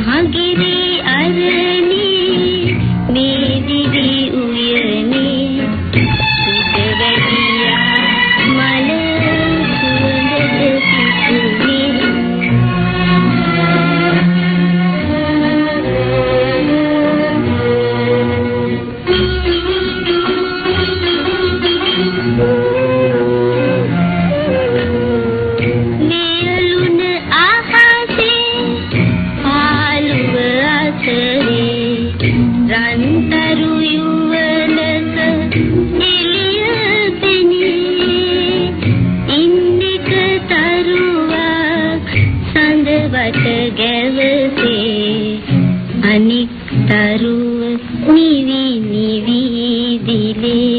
जहांगीर වට ගැවසේ අනික් තරුව නිවි නිවි දිලේ